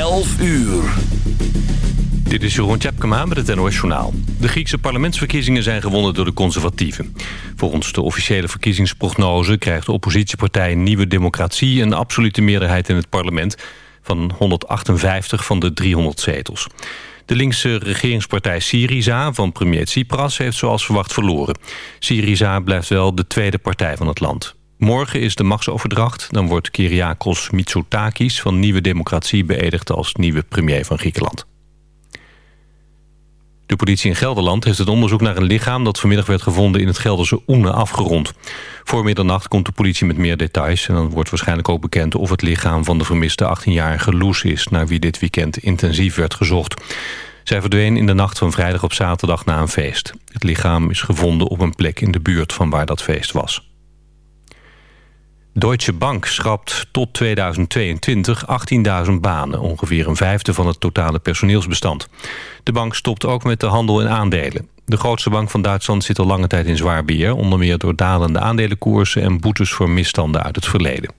11 uur. Dit is Jeroen Tjepkema met het NOS Journaal. De Griekse parlementsverkiezingen zijn gewonnen door de conservatieven. Volgens de officiële verkiezingsprognose krijgt de oppositiepartij Nieuwe Democratie... een absolute meerderheid in het parlement van 158 van de 300 zetels. De linkse regeringspartij Syriza van premier Tsipras heeft zoals verwacht verloren. Syriza blijft wel de tweede partij van het land. Morgen is de machtsoverdracht. Dan wordt Kyriakos Mitsotakis van Nieuwe Democratie beëdigd als nieuwe premier van Griekenland. De politie in Gelderland heeft het onderzoek naar een lichaam... dat vanmiddag werd gevonden in het Gelderse Oene afgerond. Voor middernacht komt de politie met meer details... en dan wordt waarschijnlijk ook bekend of het lichaam van de vermiste 18-jarige Loes is... naar wie dit weekend intensief werd gezocht. Zij verdween in de nacht van vrijdag op zaterdag na een feest. Het lichaam is gevonden op een plek in de buurt van waar dat feest was. Deutsche Bank schrapt tot 2022 18.000 banen, ongeveer een vijfde van het totale personeelsbestand. De bank stopt ook met de handel in aandelen. De grootste bank van Duitsland zit al lange tijd in zwaar beheer... onder meer door dalende aandelenkoersen en boetes voor misstanden uit het verleden.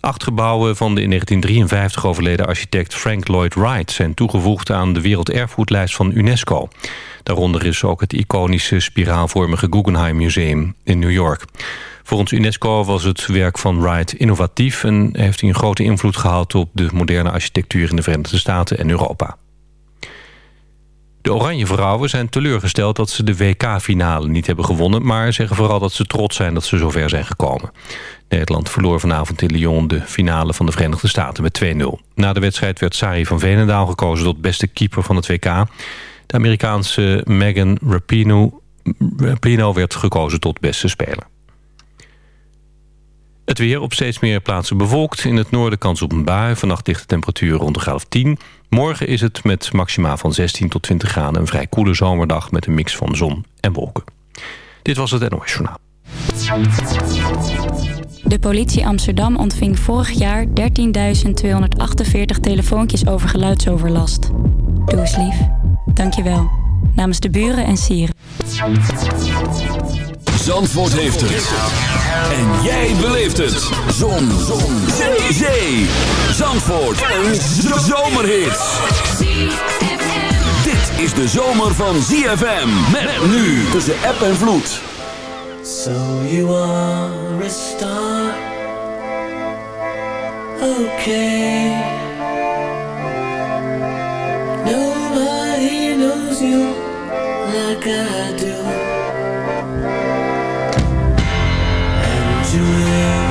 Acht gebouwen van de in 1953 overleden architect Frank Lloyd Wright... zijn toegevoegd aan de werelderfgoedlijst van UNESCO. Daaronder is ook het iconische spiraalvormige Guggenheim Museum in New York. Volgens UNESCO was het werk van Wright innovatief... en heeft hij een grote invloed gehad op de moderne architectuur in de Verenigde Staten en Europa. De Oranje Vrouwen zijn teleurgesteld dat ze de WK-finale niet hebben gewonnen... maar zeggen vooral dat ze trots zijn dat ze zover zijn gekomen. Nederland verloor vanavond in Lyon de finale van de Verenigde Staten met 2-0. Na de wedstrijd werd Sari van Venendaal gekozen tot beste keeper van het WK. De Amerikaanse Megan Rapinoe, Rapino werd gekozen tot beste speler. Het weer op steeds meer plaatsen bewolkt. In het noorden kans op een bui. Vannacht ligt de temperatuur rond de graad 10. Morgen is het met maxima van 16 tot 20 graden... een vrij koele zomerdag met een mix van zon en wolken. Dit was het NOS Journaal. De politie Amsterdam ontving vorig jaar 13.248 telefoontjes over geluidsoverlast. Doe eens lief. Dank je wel. Namens de buren en sieren. Zandvoort heeft het. En jij beleeft het. Zon. Zon. Zee. Zee. Zandvoort. Een zomerhit. Dit is de zomer van ZFM. Met nu tussen app en vloed. So you are a star. Okay. Nobody knows you like I do. And you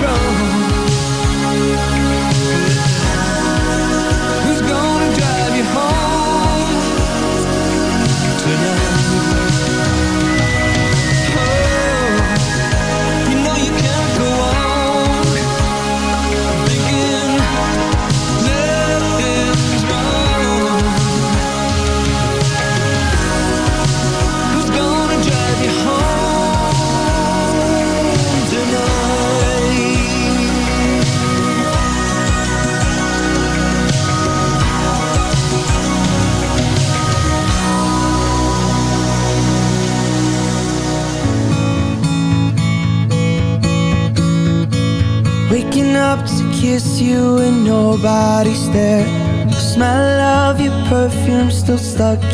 wrong.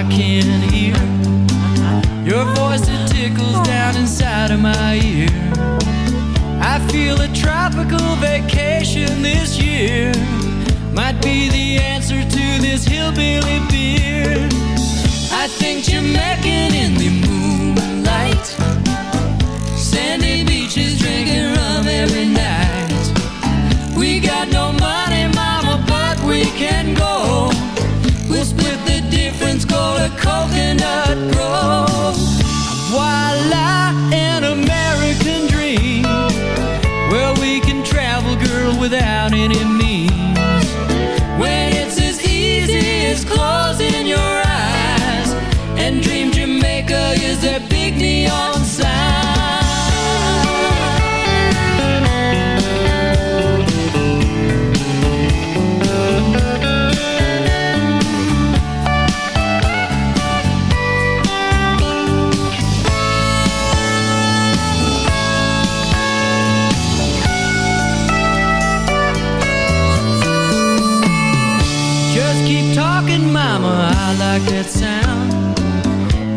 I can hear. Your voice it tickles down inside of my ear. I feel a tropical vacation this year might be the answer to this hillbilly beer. I think you're making called a coconut grove. While I am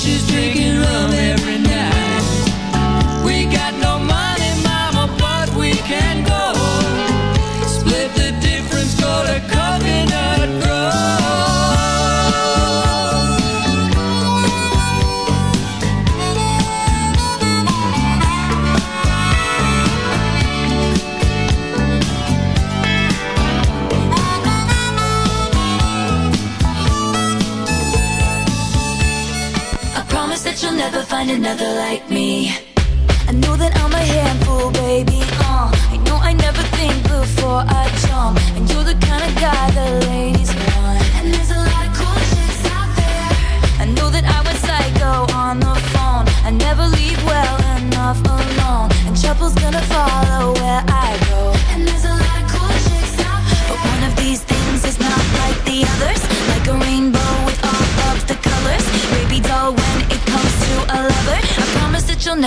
she's drinking another like me.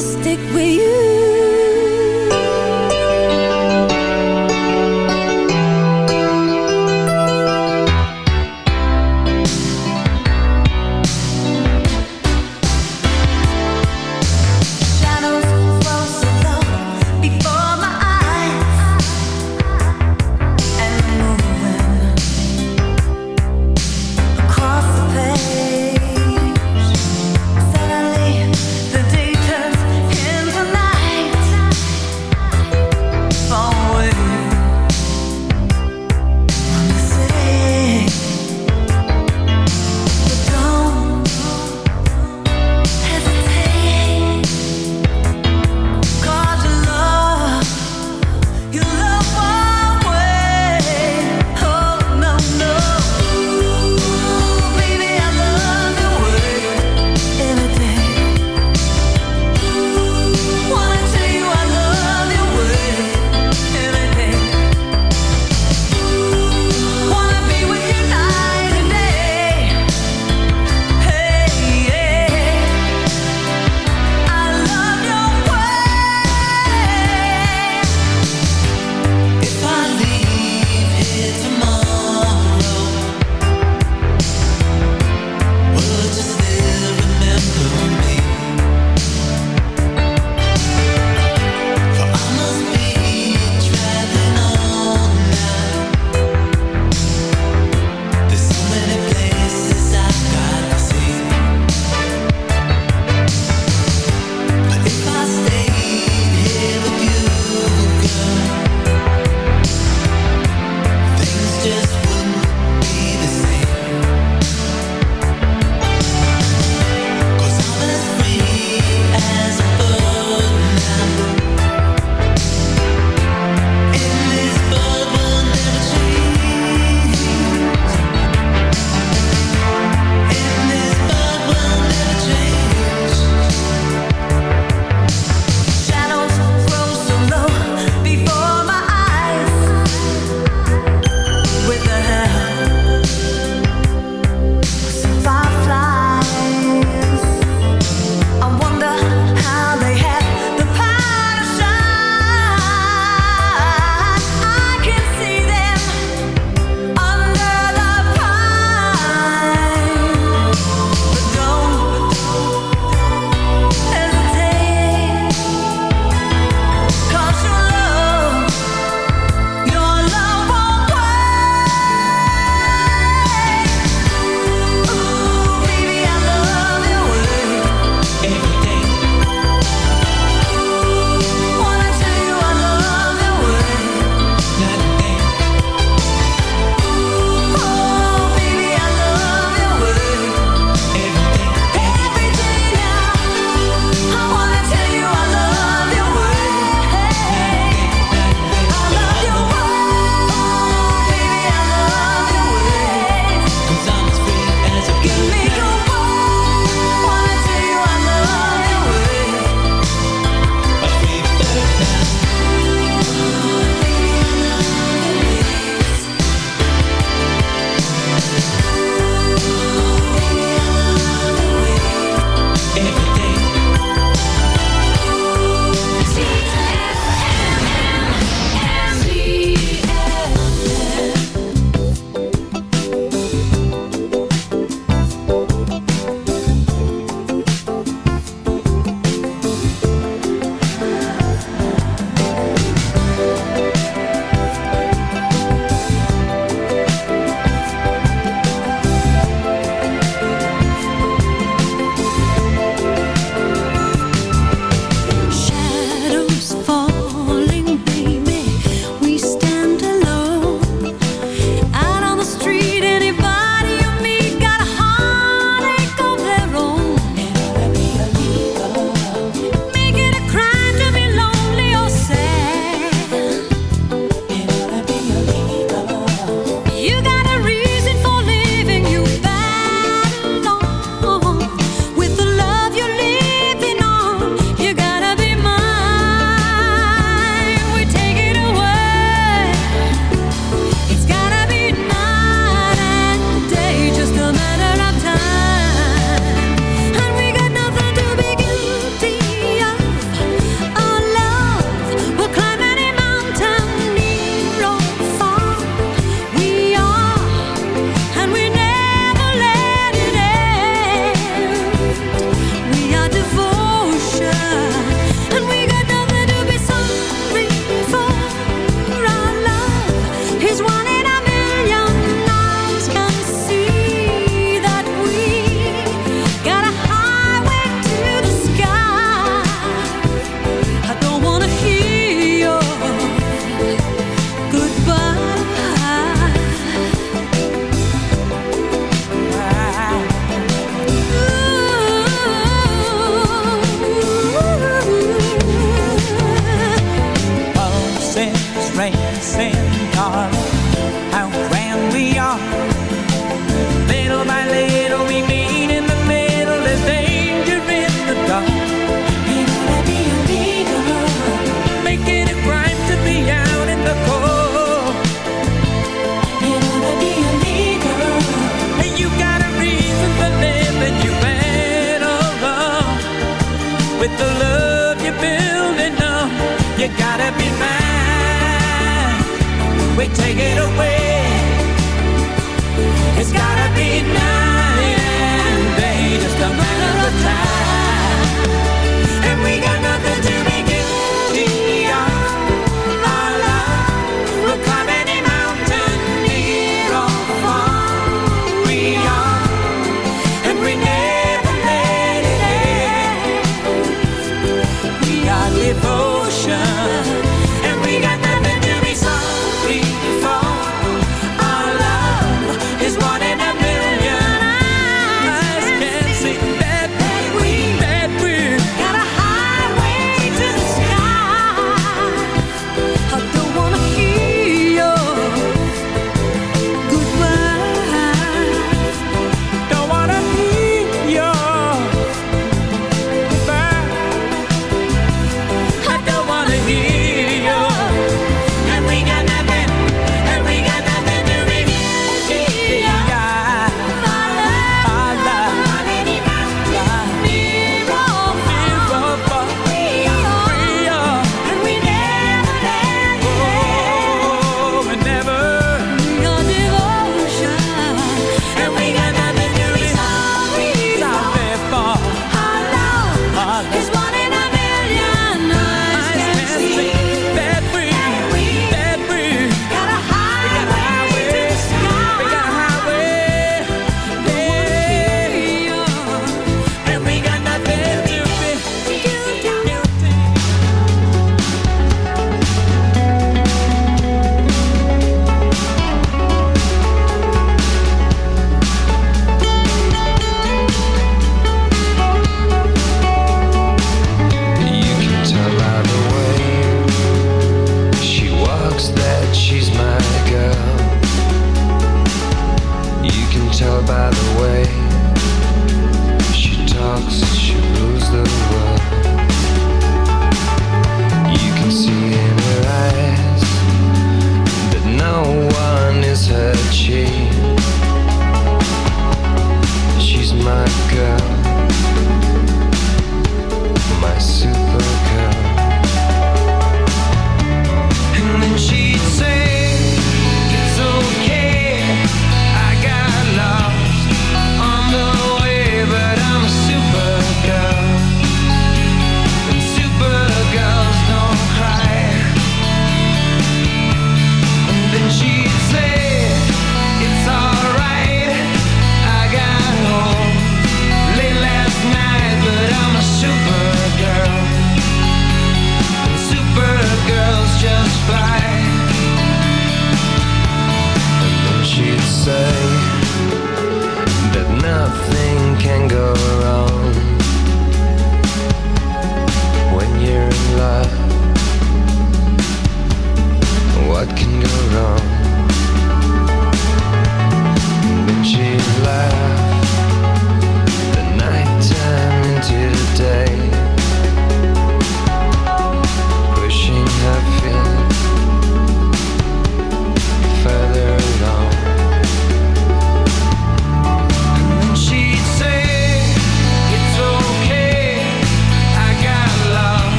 just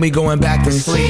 we going back to sleep.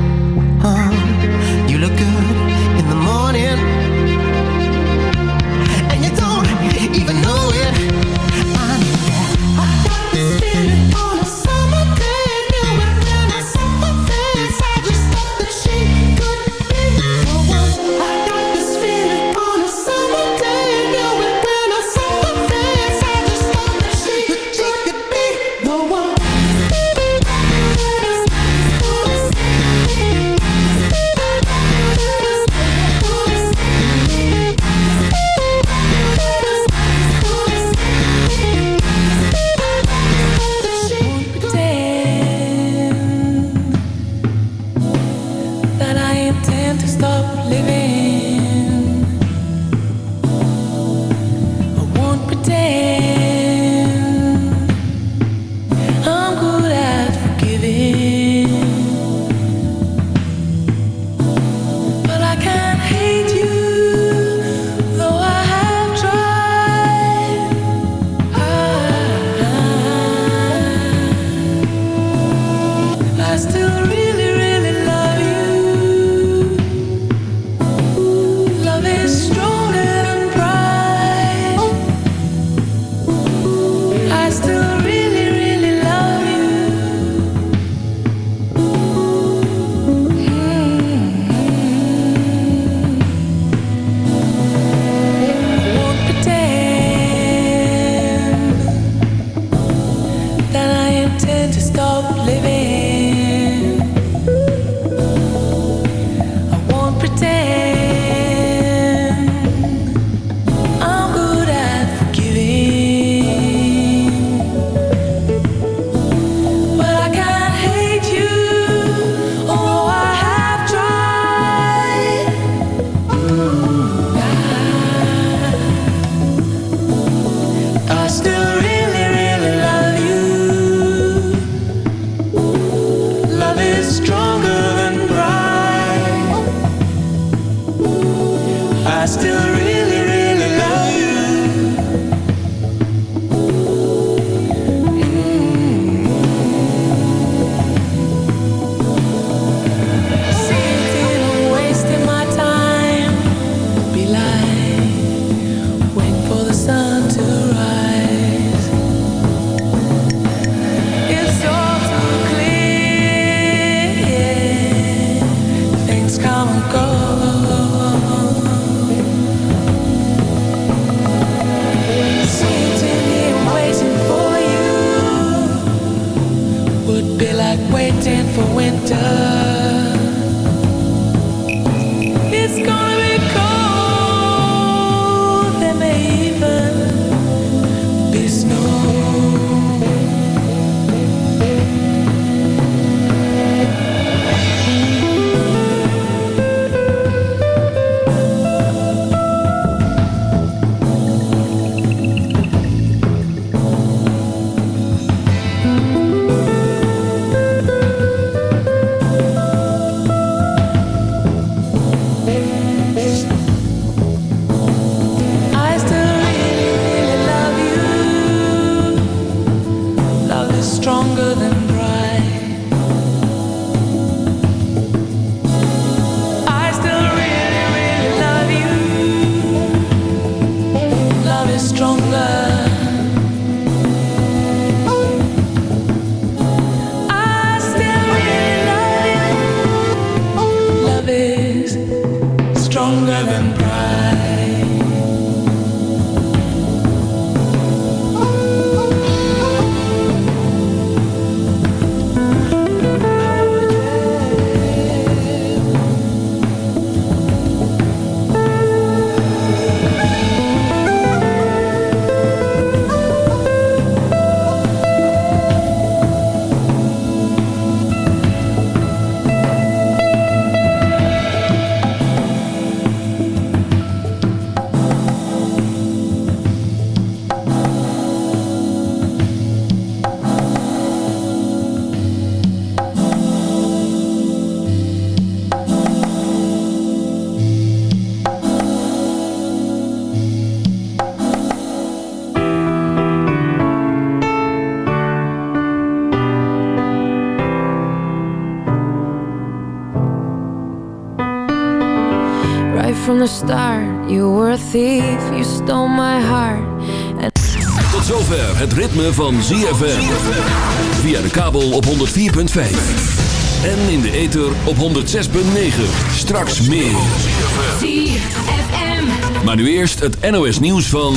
You were a thief, you stole my heart. And Tot zover het ritme van ZFM. Via de kabel op 104.5. En in de ether op 106.9. Straks meer. ZFM. Maar nu eerst het NOS nieuws van...